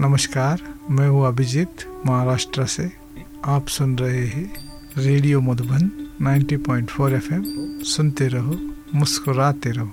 नमस्कार, मैं हूँ अभिजीत, महाराष्ट्र से। आप सुन रहे हैं रेडियो मधुबन 90.4 एफएम। सुनते रहो, मुस्कुराते रहो।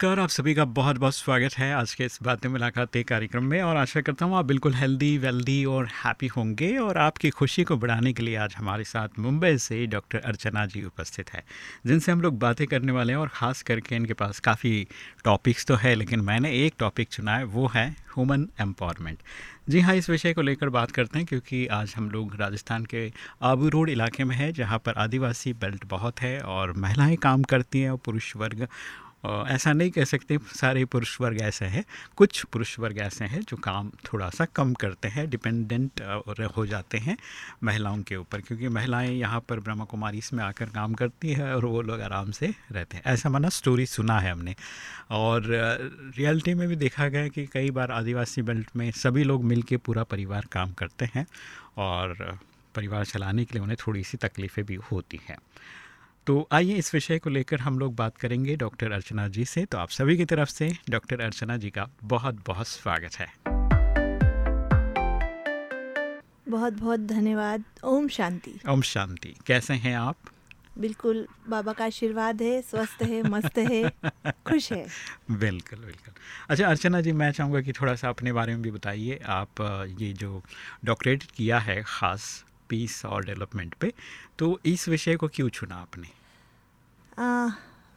नमस्कार, आप सभी का बहुत बहुत स्वागत है आज के इस बातें मुलाकात कार्यक्रम में और आशा करता हूँ आप बिल्कुल हेल्दी वेल्दी और हैप्पी होंगे और आपकी खुशी को बढ़ाने के लिए आज हमारे साथ मुंबई से डॉक्टर अर्चना जी उपस्थित है, जिनसे हम लोग बातें करने वाले हैं और ख़ास करके इनके पास काफ़ी टॉपिक्स तो है, लेकिन मैंने एक टॉपिक चुना है, वो है ह्यूमन एम्पावरमेंट जी हाँ इस विषय को लेकर बात करते हैं क्योंकि आज हम लोग राजस्थान के आबू रोड इलाके में है, जहाँ पर आदिवासी बेल्ट बहुत है और महिलाएँ काम करती हैं और पुरुष वर्ग ऐसा नहीं कह सकते, सारे पुरुष वर्ग ऐसे हैं। कुछ पुरुष वर्ग ऐसे हैं जो काम थोड़ा सा कम करते हैं डिपेंडेंट हो जाते हैं महिलाओं के ऊपर, क्योंकि महिलाएँ यहाँ पर ब्रह्मा कुमारी इसमें आकर काम करती है और वो लोग आराम से रहते हैं। ऐसा माना स्टोरी सुना है हमने। और रियलिटी में भी देखा गया कि कई बार आदिवासी बेल्ट में सभी लोग मिल पूरा परिवार काम करते हैं और परिवार चलाने के लिए उन्हें थोड़ी सी तकलीफ़ें भी होती हैं। तो आइए इस विषय को लेकर हम लोग बात करेंगे डॉक्टर अर्चना जी से। तो आप सभी की तरफ़ से डॉक्टर अर्चना जी का बहुत बहुत स्वागत है। बहुत बहुत धन्यवाद। ओम शांति। ओम शांति। कैसे हैं आप? बिल्कुल बाबा का आशीर्वाद है स्वस्थ है मस्त है खुश है। बिल्कुल बिल्कुल। अच्छा अर्चना जी मैं चाहूँगा कि थोड़ा सा अपने बारे में भी बताइए। आप ये जो डॉक्टरेट किया है ख़ास पीस और डेवलपमेंट पे। तो इस विषय को क्यों चुना आपने? आ,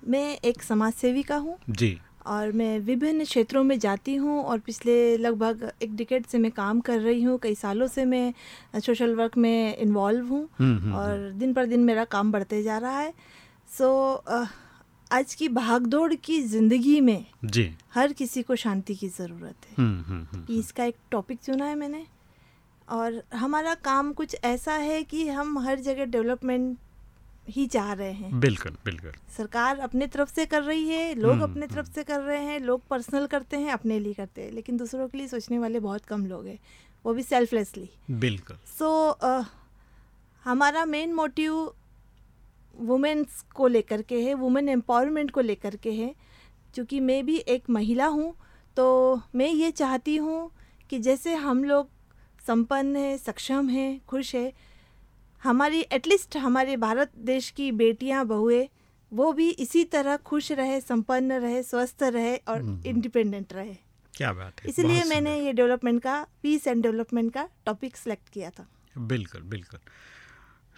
मैं एक समाज सेविका हूँ। जी। और मैं विभिन्न क्षेत्रों में जाती हूँ और पिछले लगभग एक डिकेट से मैं काम कर रही हूँ। कई सालों से मैं सोशल वर्क में इन्वॉल्व हूँ। हम्म, हम्म, और दिन पर दिन मेरा काम बढ़ते जा रहा है। सो आज की भागदौड़ की ज़िंदगी में जी। हर किसी को शांति की ज़रूरत है। हम्म हम्म हम्म, पीस का एक टॉपिक चुना है मैंने। और हमारा काम कुछ ऐसा है कि हम हर जगह डेवलपमेंट ही चाह रहे हैं। बिल्कुल बिल्कुल। सरकार अपने तरफ़ से कर रही है लोग हम्म, अपने तरफ़ से कर रहे हैं लोग पर्सनल करते हैं अपने लिए करते हैं लेकिन दूसरों के लिए सोचने वाले बहुत कम लोग हैं वो भी सेल्फलेसली बिल्कुल। सो so, हमारा मेन मोटिव वुमेन्स को लेकर के है वुमेन एम्पावरमेंट को लेकर के है। क्योंकि मैं भी एक महिला हूँ तो मैं ये चाहती हूँ कि जैसे हम लोग संपन्न है सक्षम है खुश है। हमारी एटलीस्ट हमारे भारत देश की बेटियाँ बहुएँ वो भी इसी तरह खुश रहे संपन्न रहे स्वस्थ रहे और हम्म। इंडिपेंडेंट रहे। क्या बात है इसलिए मैंने ये डेवलपमेंट का पीस एंड डेवलपमेंट का टॉपिक सेलेक्ट किया था। बिल्कुल बिल्कुल।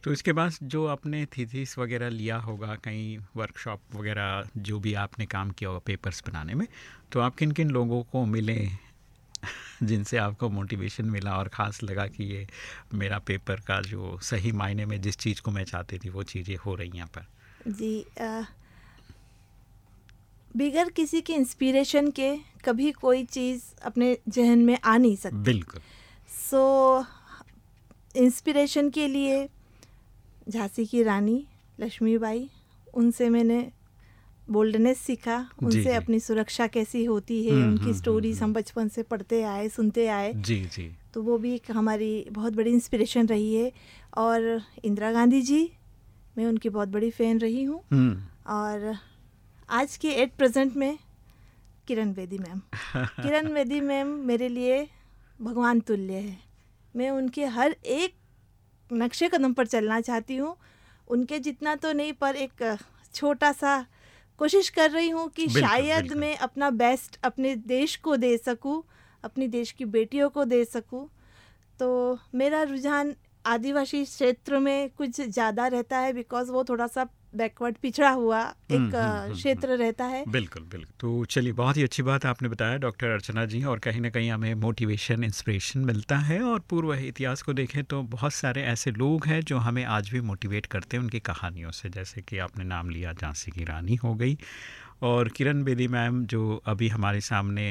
तो इसके बाद जो आपने थीसिस वगैरह लिया होगा कहीं वर्कशॉप वगैरह जो भी आपने काम किया होगा पेपर्स बनाने में तो आप किन किन लोगों को मिले जिनसे आपको मोटिवेशन मिला और ख़ास लगा कि ये मेरा पेपर का जो सही मायने में जिस चीज़ को मैं चाहती थी वो चीज़ें हो रही यहाँ पर। जी बिगर किसी के इंस्पिरेशन के कभी कोई चीज़ अपने जहन में आ नहीं सकती। बिल्कुल। सो so, इंस्पिरेशन के लिए झांसी की रानी लक्ष्मीबाई उनसे मैंने बोल्डनेस सीखा उनसे अपनी सुरक्षा कैसी होती है हम्म, हम्म, उनकी हम्म, स्टोरीज हम हम्म। बचपन से पढ़ते आए सुनते आए। जी जी। तो वो भी एक हमारी बहुत बड़ी इंस्पिरेशन रही है। और इंदिरा गांधी जी मैं उनकी बहुत बड़ी फ़ैन रही हूँ। हम्म। और आज के एट प्रेजेंट में किरण बेदी मैम। किरण बेदी मैम मेरे लिए भगवान तुल्य है। मैं उनके हर एक नक्शे कदम पर चलना चाहती हूँ। उनके जितना तो नहीं पर एक छोटा सा कोशिश कर रही हूँ कि बिल्कुल, शायद बिल्कुल। मैं अपना बेस्ट अपने देश को दे सकूँ अपनी देश की बेटियों को दे सकूँ तो मेरा रुझान आदिवासी क्षेत्र में कुछ ज़्यादा रहता है बिकॉज़ वो थोड़ा सा बैकवर्ड पिछड़ा हुआ हम्म, एक हम्म, हम्म, क्षेत्र रहता है। बिल्कुल बिल्कुल। तो चलिए बहुत ही अच्छी बात आपने बताया डॉक्टर अर्चना जी और कहीं ना कहीं हमें मोटिवेशन इंस्पिरेशन मिलता है और पूर्व इतिहास को देखें तो बहुत सारे ऐसे लोग हैं जो हमें आज भी मोटिवेट करते हैं उनकी कहानियों से जैसे कि आपने नाम लिया झांसी की रानी हो गई और किरण बेदी मैम जो अभी हमारे सामने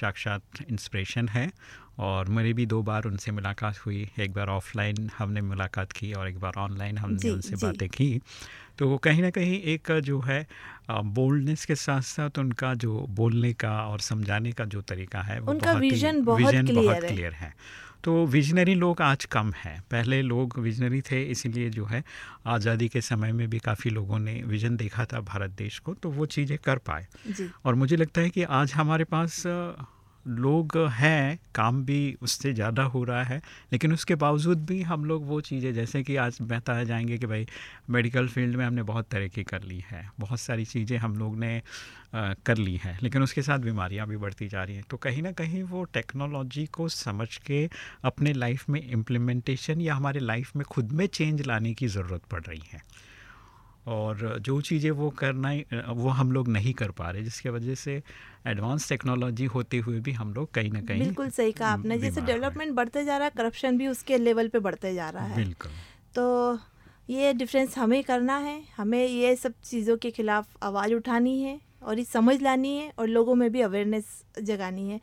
साक्षात इंस्पिरेशन है और मेरी भी दो बार उनसे मुलाकात हुई। एक बार ऑफलाइन हमने मुलाकात की और एक बार ऑनलाइन हमने जी, उनसे बातें की। तो कहीं ना कहीं एक जो है बोल्डनेस के साथ साथ उनका जो बोलने का और समझाने का जो तरीका है वो उनका बहुत ही- बहुत vision clear बहुत है। क्लियर है। तो विजनरी लोग आज कम हैं। पहले लोग विजनरी थे इसीलिए जो है आज़ादी के समय में भी काफ़ी लोगों ने विजन देखा था भारत देश को तो वो चीज़ें कर पाए। और मुझे लगता है कि आज हमारे पास लोग हैं काम भी उससे ज़्यादा हो रहा है लेकिन उसके बावजूद भी हम लोग वो चीज़ें जैसे कि आज बताया जाएँगे कि भाई मेडिकल फ़ील्ड में हमने बहुत तरक्की कर ली है बहुत सारी चीज़ें हम लोग ने अ, कर ली हैं लेकिन उसके साथ बीमारियाँ भी बढ़ती जा रही हैं। तो कहीं ना कहीं वो टेक्नोलॉजी को समझ के अपने लाइफ में इम्प्लीमेंटेशन या हमारे लाइफ में खुद में चेंज लाने की ज़रूरत पड़ रही है। और जो चीज़ें वो करना ही- वो हम लोग नहीं कर पा रहे जिसके वजह से एडवांस टेक्नोलॉजी होते हुए भी हम लोग कहीं ना कहीं बिल्कुल सही कहा आपने जैसे डेवलपमेंट बढ़ते जा रहा है करप्शन भी उसके लेवल पे बढ़ते जा रहा है। बिल्कुल। तो ये डिफरेंस हमें करना है हमें ये सब चीज़ों के खिलाफ आवाज़ उठानी है और ये समझ लानी है और लोगों में भी अवेयरनेस जगानी है।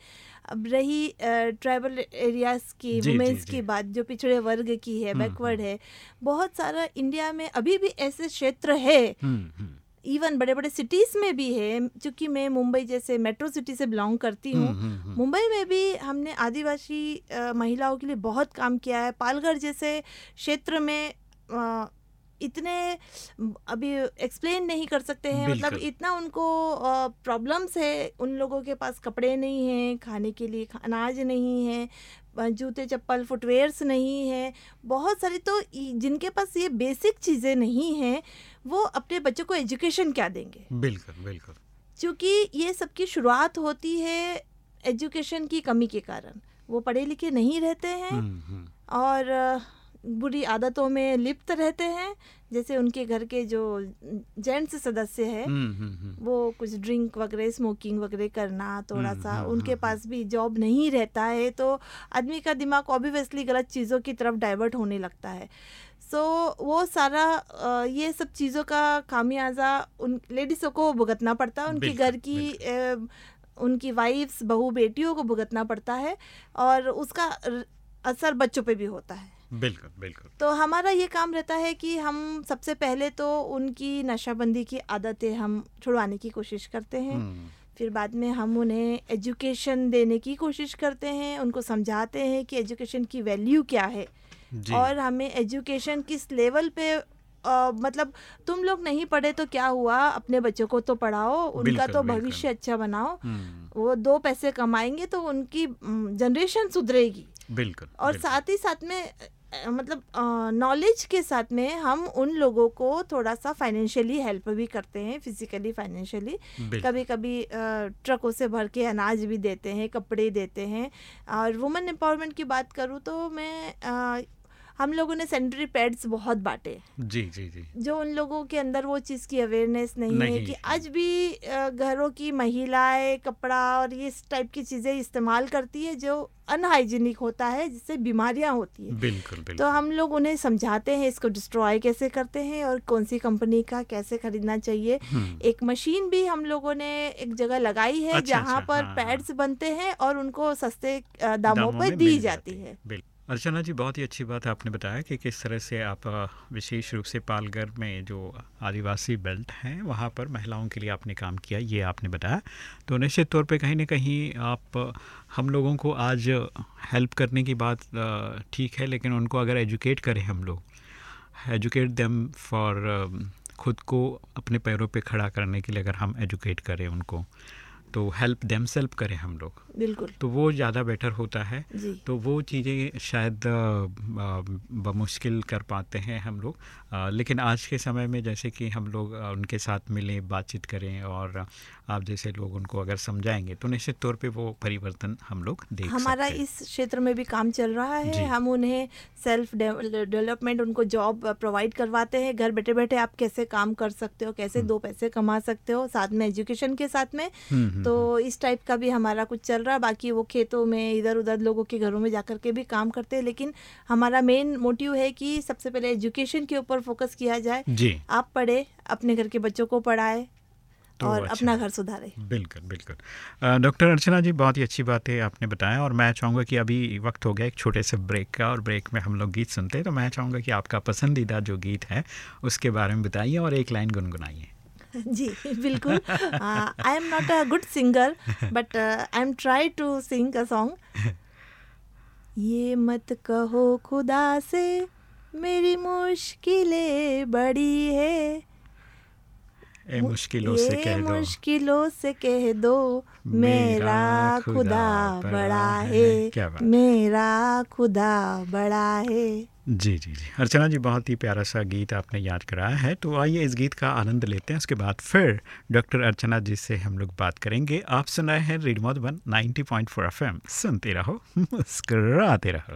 अब रही ट्राइबल एरियाज़ की वुमेन्स की बात जो पिछड़े वर्ग की है हम्म, बैकवर्ड है बहुत सारा इंडिया में अभी भी ऐसे क्षेत्र है। हम्म, हम्म, इवन बड़े बड़े सिटीज़ में भी है क्योंकि मैं मुंबई जैसे मेट्रो सिटी से बिलोंग करती हूँ। हम्म, हम्म, हम्म, मुंबई में भी हमने आदिवासी महिलाओं के लिए बहुत काम किया है। पालघर जैसे क्षेत्र में अ, इतने अभी एक्सप्लेन नहीं कर सकते हैं मतलब इतना उनको प्रॉब्लम्स है उन लोगों के पास कपड़े नहीं हैं खाने के लिए अनाज नहीं है जूते चप्पल फुटवेयर्स नहीं है बहुत सारी तो जिनके पास ये बेसिक चीज़ें नहीं हैं वो अपने बच्चों को एजुकेशन क्या देंगे? बिल्कुल बिल्कुल। क्योंकि ये सबकी शुरुआत होती है एजुकेशन की कमी के कारण। वो पढ़े लिखे नहीं रहते हैं हम्म, हम्म, और बुरी आदतों में लिप्त रहते हैं। जैसे उनके घर के जो जेंट्स सदस्य है हम्म, हम्म, हम्म, वो कुछ ड्रिंक वगैरह स्मोकिंग वगैरह करना थोड़ा सा उनके पास भी जॉब नहीं रहता है तो आदमी का दिमाग ऑब्वियसली गलत चीज़ों की तरफ़ डाइवर्ट होने लगता है। सो so, वो सारा ये सब चीज़ों का खामियाजा उन लेडीज़ों को भुगतना पड़ता है। उनके घर की उनकी वाइफ्स बहू बेटियों को भुगतना पड़ता है और उसका असर बच्चों पे भी होता है। बिल्कुल बिल्कुल। तो हमारा ये काम रहता है कि हम सबसे पहले तो उनकी नशाबंदी की आदतें हम छुड़वाने की कोशिश करते हैं। हम्म, फिर बाद में हम उन्हें एजुकेशन देने की कोशिश करते हैं उनको समझाते हैं कि एजुकेशन की वैल्यू क्या है। और हमें एजुकेशन किस लेवल पे अ, मतलब तुम लोग नहीं पढ़े तो क्या हुआ? अपने बच्चों को तो पढ़ाओ उनका तो भविष्य अच्छा बनाओ। हम्म, वो दो पैसे कमाएँगे तो उनकी जनरेशन सुधरेगी। बिल्कुल और बिल्कुल, साथ ही साथ में मतलब नॉलेज के साथ में हम उन लोगों को थोड़ा सा फाइनेंशियली हेल्प भी करते हैं फिजिकली फाइनेंशियली कभी कभी ट्रकों से भर के अनाज भी देते हैं कपड़े देते हैं। और वुमेन एम्पावरमेंट की बात करूँ तो मैं हम लोगों ने सैनिटरी पैड्स बहुत बांटे जी जी जी। जो उन लोगों के अंदर वो चीज़ की अवेयरनेस नहीं, नहीं है। कि आज भी घरों की महिलाएँ कपड़ा और ये इस टाइप की चीज़ें इस्तेमाल करती है जो अनहाइजीनिक होता है जिससे बीमारियाँ होती है। बिल्कुल बिल्कुल। तो हम लोग उन्हें समझाते हैं इसको डिस्ट्रॉय कैसे करते हैं और कौन सी कंपनी का कैसे खरीदना चाहिए। हम्म, एक मशीन भी हम लोगों ने एक जगह लगाई है अच्छा, जहाँ अच्छा, पर हाँ, पैड्स बनते हैं और उनको सस्ते अ, दामों पर दी जाती है। बिल्कुल। अर्चना जी, बहुत ही अच्छी बात आपने बताया कि किस तरह से आप विशेष रूप से पालघर में जो आदिवासी बेल्ट हैं, वहाँ पर महिलाओं के लिए आपने काम किया, ये आपने बताया। तो निश्चित तौर पे कहीं ना कहीं आप, हम लोगों को आज हेल्प करने की बात ठीक है, लेकिन उनको अगर एजुकेट करें हम लोग, एजुकेट देम फॉर खुद को अपने पैरों पे खड़ा करने के लिए अगर हम एजुकेट करें उनको तो हेल्प देम सेल्प करें हम लोग। बिल्कुल। तो वो ज़्यादा बेटर होता है। तो वो चीज़ें शायद बमुश्किल कर पाते हैं हम लोग। लेकिन आज के समय में जैसे कि हम लोग उनके साथ मिलें बातचीत करें और आप जैसे लोग उनको अगर समझाएँगे तो निश्चित तौर पे वो परिवर्तन हम लोग देख हमारा सकते इस क्षेत्र में भी काम चल रहा है। हम उन्हें सेल्फ डेवलपमेंट उनको जॉब प्रोवाइड करवाते हैं। घर बैठे बैठे आप कैसे काम कर सकते हो कैसे दो पैसे कमा सकते हो साथ में एजुकेशन के साथ में। हम्म, हम्म, तो इस टाइप का भी हमारा कुछ चल रहा है। बाकी वो खेतों में इधर उधर लोगों के घरों में जाकर के भी काम करते हैं। लेकिन हमारा मेन मोटिव है कि सबसे पहले एजुकेशन के ऊपर फोकस किया जाए। आप पढ़े अपने घर के बच्चों को पढ़ाए। तो और अच्छा। अपना घर सुधारे। बिल्कुल बिल्कुल। डॉक्टर अर्चना जी बहुत ही अच्छी बात है आपने बताया और मैं चाहूँगा कि अभी वक्त हो गया एक छोटे से ब्रेक का और ब्रेक में हम लोग गीत सुनते हैं तो मैं चाहूँगा कि आपका पसंदीदा जो गीत है उसके बारे में बताइए और एक लाइन गुनगुनाइए। जी बिल्कुल। I am not a good singer but I am try to sing a song ये मत कहो खुदा से मेरी मुश्किलें बड़ी है। ए मुश्किलों से कह दो। मुश्किलों से कह दो मेरा खुदा बड़ा है क्या बात। मेरा खुदा बड़ा है। जी जी जी। अर्चना जी बहुत ही प्यारा सा गीत आपने याद कराया है तो आइए इस गीत का आनंद लेते हैं। उसके बाद फिर डॉक्टर अर्चना जी से हम लोग बात करेंगे। आप सुन रहे हैं रेडियो मधुबन 90.4 एफएम। सुनते रहो मुस्कुराते रहो।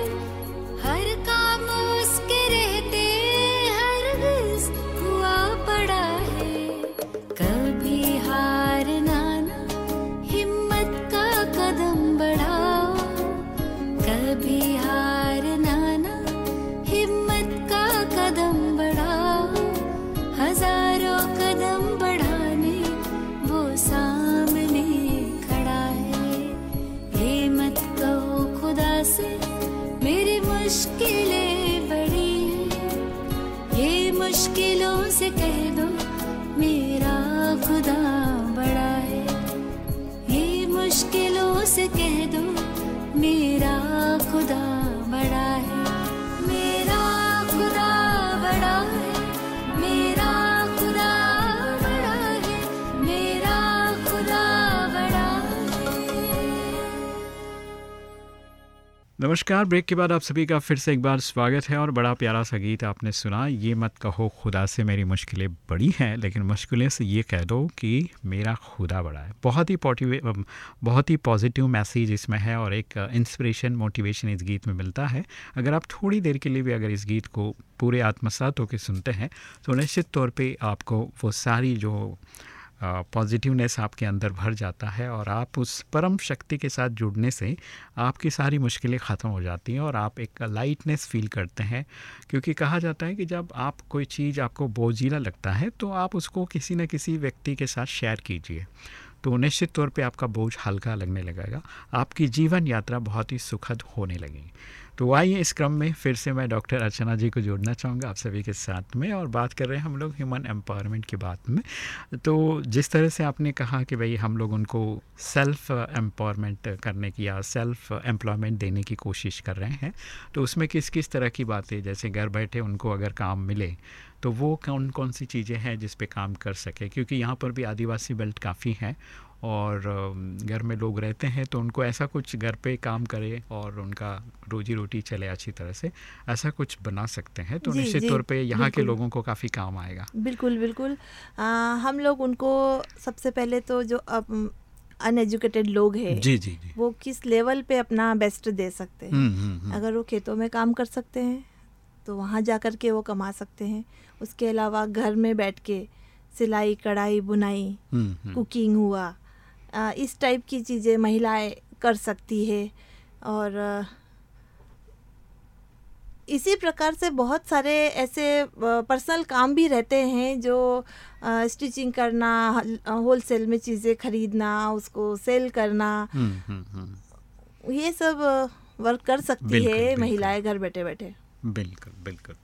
नमस्कार, ब्रेक के बाद आप सभी का फिर से एक बार स्वागत है और बड़ा प्यारा सा गीत आपने सुना। ये मत कहो, खुदा से मेरी मुश्किलें बड़ी हैं, लेकिन मुश्किलें से ये कह दो कि मेरा खुदा बड़ा है। बहुत ही पॉटिव बहुत ही पॉजिटिव मैसेज इसमें है और एक इंस्पिरेशन मोटिवेशन इस गीत में मिलता है। अगर आप थोड़ी देर के लिए भी अगर इस गीत को पूरे आत्मसात होकर सुनते हैं तो निश्चित तौर पर आपको वो सारी जो पॉजिटिवनेस आपके अंदर भर जाता है और आप उस परम शक्ति के साथ जुड़ने से आपकी सारी मुश्किलें ख़त्म हो जाती हैं और आप एक लाइटनेस फील करते हैं। क्योंकि कहा जाता है कि जब आप कोई चीज़ आपको बोझीला लगता है तो आप उसको किसी न किसी व्यक्ति के साथ शेयर कीजिए। तो निश्चित तौर पे आपका बोझ हल्का लगने लगेगा। आपकी जीवन यात्रा बहुत ही सुखद होने लगेगी। तो आइए इस क्रम में फिर से मैं डॉक्टर अर्चना जी को जोड़ना चाहूँगा आप सभी के साथ में और बात कर रहे हैं हम लोग ह्यूमन एम्पावरमेंट की बात में। तो जिस तरह से आपने कहा कि भाई हम लोग उनको सेल्फ एम्पावरमेंट करने की या सेल्फ एम्प्लॉयमेंट देने की कोशिश कर रहे हैं तो उसमें किस किस तरह की बातें, जैसे घर बैठे उनको अगर काम मिले तो वो कौन कौन सी चीज़ें हैं जिस पे काम कर सके? क्योंकि यहाँ पर भी आदिवासी बेल्ट काफ़ी हैं और घर में लोग रहते हैं तो उनको ऐसा कुछ घर पे काम करे और उनका रोजी रोटी चले अच्छी तरह से ऐसा कुछ बना सकते हैं। तो निश्चित तौर पे यहाँ के लोगों को काफ़ी काम आएगा। बिल्कुल बिल्कुल। आ, हम लोग उनको सबसे पहले तो जो अनएजुकेटेड लोग हैं जी जी जी। वो किस लेवल पे अपना बेस्ट दे सकते हैं? हम्म, हम्म, हम्म, अगर वो खेतों में काम कर सकते हैं? तो वहाँ जा कर के वो कमा सकते हैं। उसके अलावा घर में बैठ के सिलाई कढ़ाई बुनाई हम्म, हम्म, कुकिंग हुआ। आ, इस टाइप की चीज़ें महिलाएँ कर सकती है और इसी प्रकार से बहुत सारे ऐसे पर्सनल काम भी रहते हैं जो स्टिचिंग करना होलसेल में चीज़ें खरीदना उसको सेल करना। हम्म, हम्म, हम्म, ये सब वर्क कर सकती बिल्कुल, है। महिलाएँ घर बैठे बैठे बिल्कुल बिल्कुल।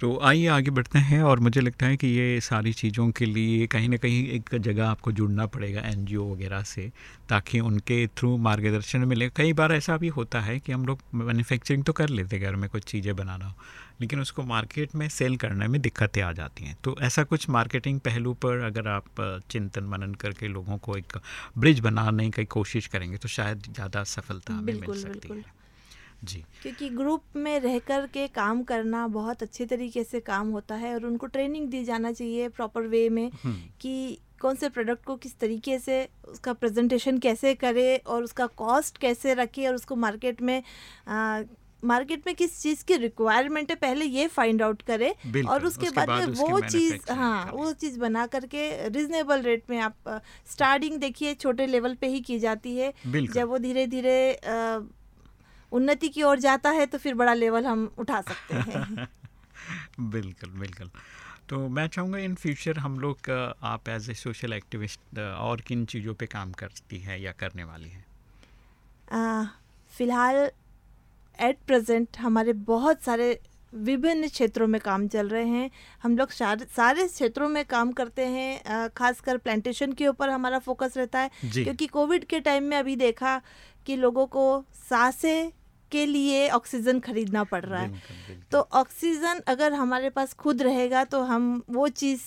तो आइए आगे बढ़ते हैं और मुझे लगता है कि ये सारी चीज़ों के लिए कहीं ना कहीं एक जगह आपको जुड़ना पड़ेगा एनजीओ वगैरह से ताकि उनके थ्रू मार्गदर्शन मिले। कई बार ऐसा भी होता है कि हम लोग मैन्युफैक्चरिंग तो कर लेते घर में कुछ चीज़ें बनाना हो लेकिन उसको मार्केट में सेल करने में दिक्कतें आ जाती हैं। तो ऐसा कुछ मार्केटिंग पहलू पर अगर आप चिंतन मनन करके लोगों को एक ब्रिज बनाने की कोशिश करेंगे तो शायद ज़्यादा सफलता हमें मिल सकती है। जी। क्योंकि ग्रुप में रह कर के काम करना बहुत अच्छे तरीके से काम होता है और उनको ट्रेनिंग दी जाना चाहिए प्रॉपर वे में हम्म, कि कौन से प्रोडक्ट को किस तरीके से उसका प्रेजेंटेशन कैसे करे और उसका कॉस्ट कैसे रखे और उसको मार्केट में मार्केट में किस चीज़ की रिक्वायरमेंट है पहले ये फाइंड आउट करे और उसके, उसके बाद में वो चीज़ हाँ वो चीज़ बना करके रिजनेबल रेट में आप स्टार्टिंग देखिए छोटे लेवल पे ही की जाती है। जब वो धीरे धीरे उन्नति की ओर जाता है तो फिर बड़ा लेवल हम उठा सकते हैं। बिल्कुल बिल्कुल। तो मैं चाहूँगा इन फ्यूचर हम लोग आप एज ए सोशल एक्टिविस्ट और किन चीज़ों पे काम करती है या करने वाली है? फ़िलहाल एट प्रेजेंट हमारे बहुत सारे विभिन्न क्षेत्रों में काम चल रहे हैं। हम लोग सारे सारे क्षेत्रों में काम करते हैं खासकर प्लांटेशन के ऊपर हमारा फोकस रहता है। क्योंकि कोविड के टाइम में अभी देखा कि लोगों को साँसें के लिए ऑक्सीजन खरीदना पड़ रहा है। बिल्कुल बिल्कुल। तो ऑक्सीजन अगर हमारे पास खुद रहेगा तो हम वो चीज़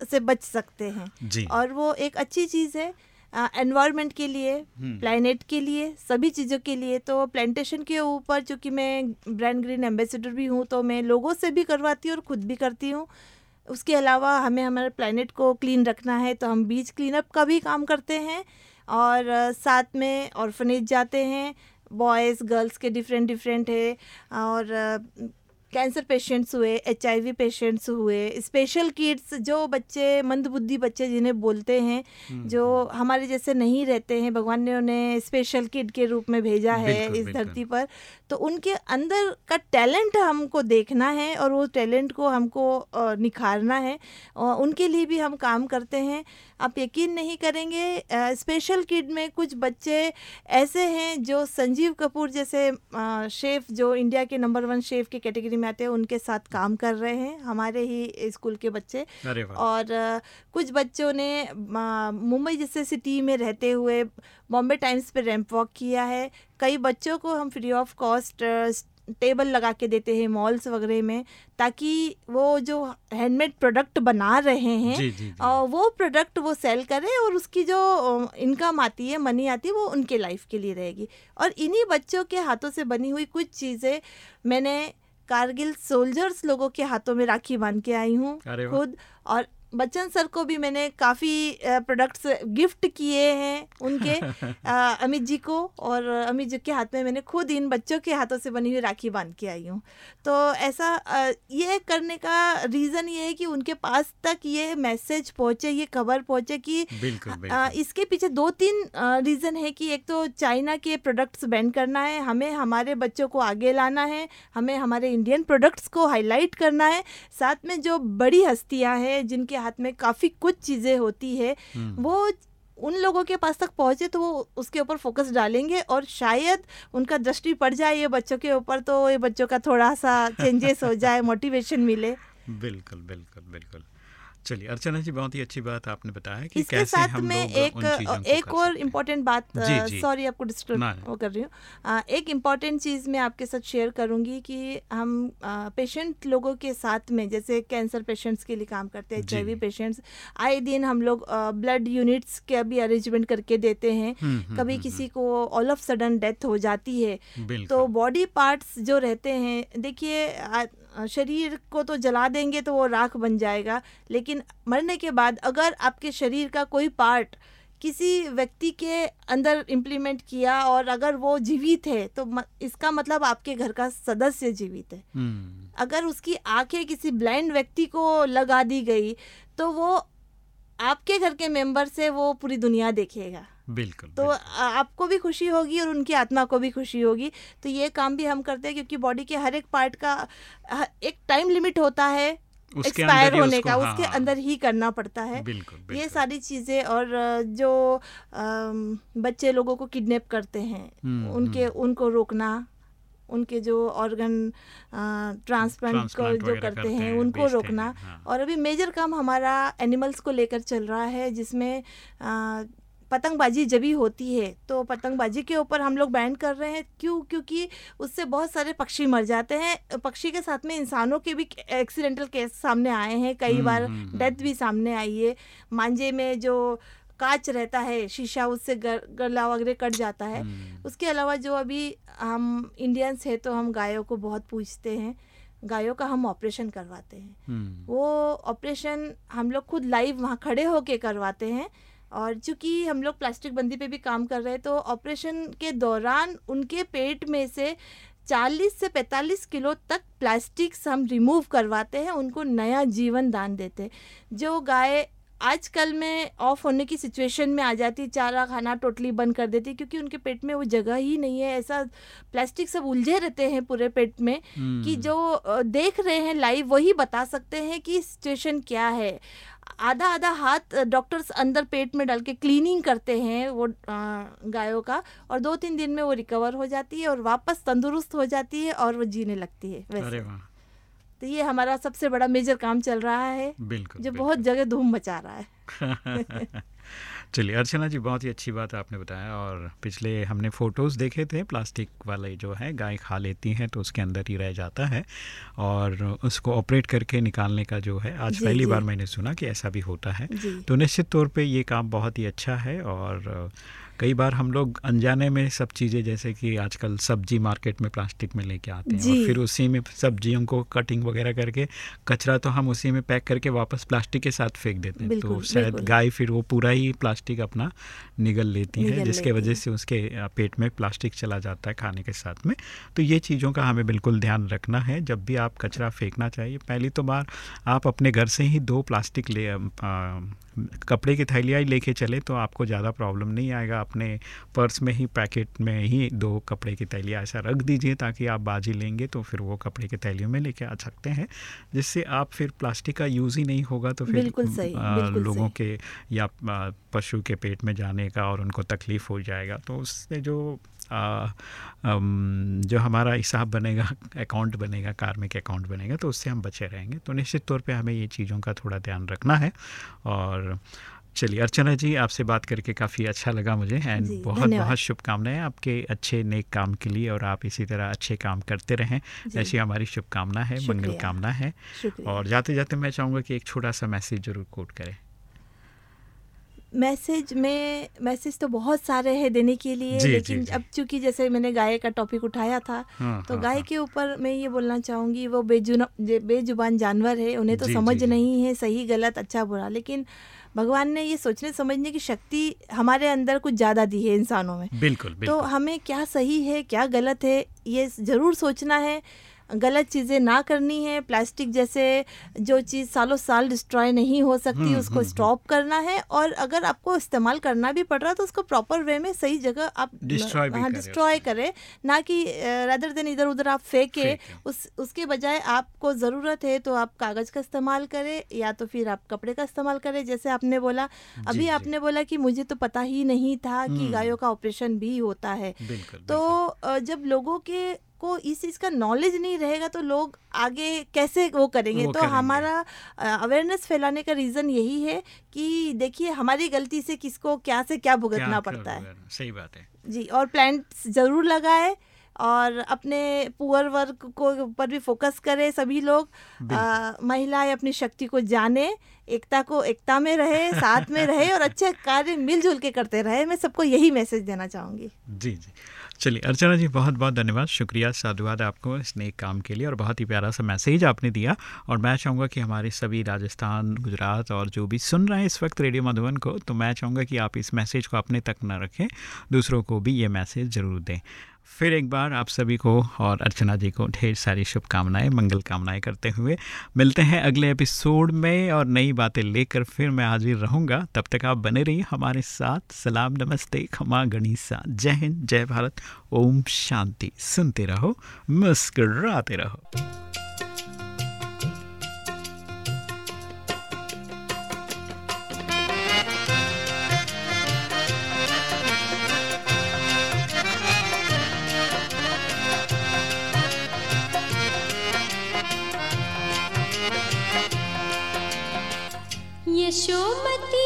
से बच सकते हैं। और वो एक अच्छी चीज़ है एनवायरनमेंट के लिए हम्म, प्लानट के लिए सभी चीज़ों के लिए। तो प्लांटेशन के ऊपर चूँकि मैं ब्रांड ग्रीन एम्बेसडर भी हूँ तो मैं लोगों से भी करवाती हूँ और खुद भी करती हूँ। उसके अलावा हमें हमारे प्लानट को क्लीन रखना है तो हम बीच क्लीनअप का भी काम करते हैं। और साथ में ऑर्फनेज जाते हैं बॉयज़ गर्ल्स के डिफरेंट डिफरेंट है और कैंसर पेशेंट्स हुए एचआईवी पेशेंट्स हुए स्पेशल किड्स जो बच्चे मंदबुद्धि बच्चे जिन्हें बोलते हैं हम्म, जो हमारे जैसे नहीं रहते हैं भगवान ने उन्हें स्पेशल किड के रूप में भेजा है इस धरती पर। तो उनके अंदर का टैलेंट हमको देखना है और वो टैलेंट को हमको निखारना है। और उनके लिए भी हम काम करते हैं। आप यकीन नहीं करेंगे स्पेशल किड में कुछ बच्चे ऐसे हैं जो संजीव कपूर जैसे शेफ जो इंडिया के नंबर वन शेफ के कैटेगरी में आते हैं उनके साथ काम कर रहे हैं हमारे ही स्कूल के बच्चे। और कुछ बच्चों ने मुंबई जैसे सिटी में रहते हुए बॉम्बे टाइम्स पे रैंप वॉक किया है। कई बच्चों को हम फ्री ऑफ़ कॉस्ट टेबल लगा के देते हैं मॉल्स वगैरह में ताकि वो जो हैंडमेड प्रोडक्ट बना रहे हैं जी जी जी। और वो प्रोडक्ट वो सेल करें और उसकी जो इनकम आती है मनी आती है वो उनके लाइफ के लिए रहेगी। और इन्हीं बच्चों के हाथों से बनी हुई कुछ चीज़ें मैंने कारगिल सोल्जर्स लोगों के हाथों में राखी बाँध के आई हूँ खुद और बच्चन सर को भी मैंने काफ़ी प्रोडक्ट्स गिफ्ट किए हैं उनके अमित जी को और अमित जी के हाथ में मैंने खुद इन बच्चों के हाथों से बनी हुई राखी बाँध के आई हूँ। तो ऐसा ये करने का रीज़न ये है कि उनके पास तक ये मैसेज पहुँचे ये खबर पहुँचे कि बिल्कुल बिल्कुल। इसके पीछे दो तीन रीज़न है कि एक तो चाइना के प्रोडक्ट्स बैन करना है हमें हमारे बच्चों को आगे लाना है हमें हमारे इंडियन प्रोडक्ट्स को हाईलाइट करना है साथ में जो बड़ी हस्तियाँ हैं जिनके हाथ में काफ़ी कुछ चीज़ें होती है। हम्म, वो उन लोगों के पास तक पहुँचे तो वो उसके ऊपर फोकस डालेंगे और शायद उनका दृष्टि पड़ जाए ये बच्चों के ऊपर तो ये बच्चों का थोड़ा सा चेंजेस हो जाए मोटिवेशन मिले। बिल्कुल बिल्कुल बिल्कुल। चलिए अर्चना जी बहुत ही अच्छी बात आपने बताया कि इसके कैसे साथ हम में लोग एक उन एक और इम्पोर्टेंट बात। सॉरी आपको डिस्टर्ब वो कर रही हूँ। एक इंपॉर्टेंट चीज़ मैं आपके साथ शेयर करूँगी कि हम पेशेंट लोगों के साथ में जैसे कैंसर पेशेंट्स के लिए काम करते हैं जी। एच पेशेंट्स आए दिन हम लोग ब्लड यूनिट्स के भी अरेंजमेंट करके देते हैं। हम्म, हम्म, कभी हम्म, किसी को ऑल ऑफ़ सडन डेथ हो जाती है। तो बॉडी पार्ट्स जो रहते हैं देखिए शरीर को तो जला देंगे तो वो राख बन जाएगा। लेकिन मरने के बाद अगर आपके शरीर का कोई पार्ट किसी व्यक्ति के अंदर इम्प्लीमेंट किया और अगर वो जीवित है तो म, इसका मतलब आपके घर का सदस्य जीवित है। हम्म, अगर उसकी आँखें किसी ब्लाइंड व्यक्ति को लगा दी गई तो वो आपके घर के मेंबर से वो पूरी दुनिया देखेगा। बिल्कुल तो बिल्कुल। आपको भी खुशी होगी और उनकी आत्मा को भी खुशी होगी तो ये काम भी हम करते हैं क्योंकि बॉडी के हर एक पार्ट का एक टाइम लिमिट होता है एक्सपायर होने का हाँ, उसके हाँ, अंदर ही करना पड़ता है बिल्कुल बिल्कुल। ये सारी चीज़ें और जो बच्चे लोगों को किडनैप करते हैं हम्म, उनके उनको रोकना उनके जो ऑर्गन ट्रांसप्लांट को जो करते करते हैं उनको रोकना हैं। और अभी मेजर काम हमारा एनिमल्स को लेकर चल रहा है जिसमें पतंगबाजी जब भी होती है तो पतंगबाजी के ऊपर हम लोग बैन कर रहे हैं। क्यों? क्योंकि उससे बहुत सारे पक्षी मर जाते हैं। पक्षी के साथ में इंसानों के भी एक्सीडेंटल केस सामने आए हैं। कई हम्म, बार हम्म, हम्म। डेथ भी सामने आई है। मांझे में जो कांच रहता है शीशा उससे गर, गला वगैरह कट जाता है। हम्म, उसके अलावा जो अभी हम इंडियंस हैं तो हम गायों को बहुत पूछते हैं। गायों का हम ऑपरेशन करवाते हैं। हम्म, वो ऑपरेशन हम लोग खुद लाइव वहाँ खड़े होके करवाते हैं। और चूँकि हम लोग प्लास्टिक बंदी पे भी काम कर रहे हैं तो ऑपरेशन के दौरान उनके पेट में से 40 से 45 किलो तक प्लास्टिक्स हम रिमूव करवाते हैं, उनको नया जीवन दान देते हैं। जो गाय आजकल में ऑफ़ होने की सिचुएशन में आ जाती चारा खाना टोटली बंद कर देती क्योंकि उनके पेट में वो जगह ही नहीं है। ऐसा प्लास्टिक सब उलझे रहते हैं पूरे पेट में कि हम्म, जो देख रहे हैं लाइव वही बता सकते हैं कि सिचुएशन क्या है। आधा आधा हाथ डॉक्टर्स अंदर पेट में डाल के क्लीनिंग करते हैं वो गायों का और दो तीन दिन में वो रिकवर हो जाती है और वापस तंदुरुस्त हो जाती है और वो जीने लगती है। अरे वैसे वाह। तो ये हमारा सबसे बड़ा मेजर काम चल रहा है बिल्कुल जो बिल्कुल। बहुत जगह धूम मचा रहा है चलिए अर्चना जी बहुत ही अच्छी बात आपने बताया और पिछले हमने फ़ोटोज़ देखे थे प्लास्टिक वाले जो है गाय खा लेती हैं तो उसके अंदर ही रह जाता है और उसको ऑपरेट करके निकालने का जो है आज जी, पहली जी। बार मैंने सुना कि ऐसा भी होता है तो निश्चित तौर पे ये काम बहुत ही अच्छा है और कई बार हम लोग अनजाने में सब चीज़ें जैसे कि आजकल सब्ज़ी मार्केट में प्लास्टिक में लेके आते हैं और फिर उसी में सब्जियों को कटिंग वगैरह करके कचरा तो हम उसी में पैक करके वापस प्लास्टिक के साथ फेंक देते हैं। तो शायद गाय फिर वो पूरा ही प्लास्टिक अपना निगल लेती है जिसके वजह से उसके पेट में प्लास्टिक चला जाता है खाने के साथ में। तो ये चीज़ों का हमें बिल्कुल ध्यान रखना है। जब भी आप कचरा फेंकना चाहिए पहली तो बार आप अपने घर से ही दो प्लास्टिक ले कपड़े की थैलियाँ ही लेके चले तो आपको ज़्यादा प्रॉब्लम नहीं आएगा अपने पर्स में ही पैकेट में ही दो कपड़े की थैलियाँ ऐसा रख दीजिए ताकि आप बाजी लेंगे तो फिर वो कपड़े की थैलियों में लेके आ सकते हैं जिससे आप फिर प्लास्टिक का यूज़ ही नहीं होगा तो फिर बिल्कुल सही, बिल्कुल लोगों सही। के या पशु के पेट में जाने का और उनको तकलीफ़ हो जाएगा तो उससे जो जो हमारा हिसाब बनेगा अकाउंट बनेगा कार्मिक अकाउंट बनेगा तो उससे हम बचे रहेंगे। तो निश्चित तौर पे हमें ये चीज़ों का थोड़ा ध्यान रखना है। और चलिए अर्चना जी आपसे बात करके काफ़ी अच्छा लगा मुझे एंड बहुत बहुत शुभकामनाएँ आपके अच्छे नेक काम के लिए और आप इसी तरह अच्छे काम करते रहें। ऐसी हमारी शुभकामना है मंगल कामना है। और जाते जाते मैं चाहूँगा कि एक छोटा सा मैसेज ज़रूर कोट करें। मैसेज में मैसेज तो बहुत सारे हैं देने के लिए जी, लेकिन जी। अब चूँकि जैसे मैंने गाय का टॉपिक उठाया था हाँ, तो हाँ, गाय हाँ। के ऊपर मैं ये बोलना चाहूँगी वो बेजुना बेजुबान जानवर है उन्हें तो जी, समझ जी। नहीं है सही गलत अच्छा बुरा लेकिन भगवान ने ये सोचने समझने की शक्ति हमारे अंदर कुछ ज़्यादा दी है इंसानों में बिल्कुल तो हमें क्या सही है क्या गलत है ये ज़रूर सोचना है गलत चीज़ें ना करनी है प्लास्टिक जैसे जो चीज़ सालों साल डिस्ट्रॉय नहीं हो सकती हम्म, उसको हम्म, स्टॉप करना है और अगर आपको इस्तेमाल करना भी पड़ रहा है तो उसको प्रॉपर वे में सही जगह आप हाँ डिस्ट्रॉय करें ना कि रदर देन इधर उधर आप फेंके। उस उसके बजाय आपको ज़रूरत है तो आप कागज़ का इस्तेमाल करें या तो फिर आप कपड़े का इस्तेमाल करें जैसे आपने बोला। अभी आपने बोला कि मुझे तो पता ही नहीं था कि हम्म। गायों का ऑपरेशन भी होता है। तो जब लोगों के को इस चीज़ का नॉलेज नहीं रहेगा तो लोग आगे कैसे वो करेंगे? वो तो करेंगे। हमारा अवेयरनेस फैलाने का रीज़न यही है कि देखिए हमारी गलती से किसको क्या से क्या भुगतना पड़ता है। सही बात है। जी और प्लांट्स ज़रूर लगाए और अपने पुअर वर्क को ऊपर भी फोकस करें सभी लोग। महिलाएँ अपनी शक्ति को जाने एकता को एकता में रहे साथ में रहे और अच्छे कार्य मिलजुल के करते रहे। मैं सबको यही मैसेज देना चाहूँगी। जी जी। चलिए, अर्चना जी बहुत बहुत धन्यवाद। शुक्रिया, साधुवाद आपको इस नए काम के लिए और बहुत ही प्यारा सा मैसेज आपने दिया। और मैं चाहूँगा कि हमारे सभी राजस्थान, गुजरात और जो भी सुन रहे हैं इस वक्त रेडियो मधुबन को तो मैं चाहूँगा कि आप इस मैसेज को अपने तक न रखें, दूसरों को भी ये मैसेज ज़रूर दें। फिर एक बार आप सभी को और अर्चना जी को ढेर सारी शुभकामनाएँ, मंगल कामनाएँ करते हुए मिलते हैं अगले एपिसोड में और नई बातें लेकर फिर मैं हाजिर रहूँगा। तब तक आप बने रहिए हमारे साथ। सलाम, नमस्ते, खमा, गणिसा। जय हिंद, जय भारत। ओम शांति। सुनते रहो, मुस्कराते रहो। यशोमती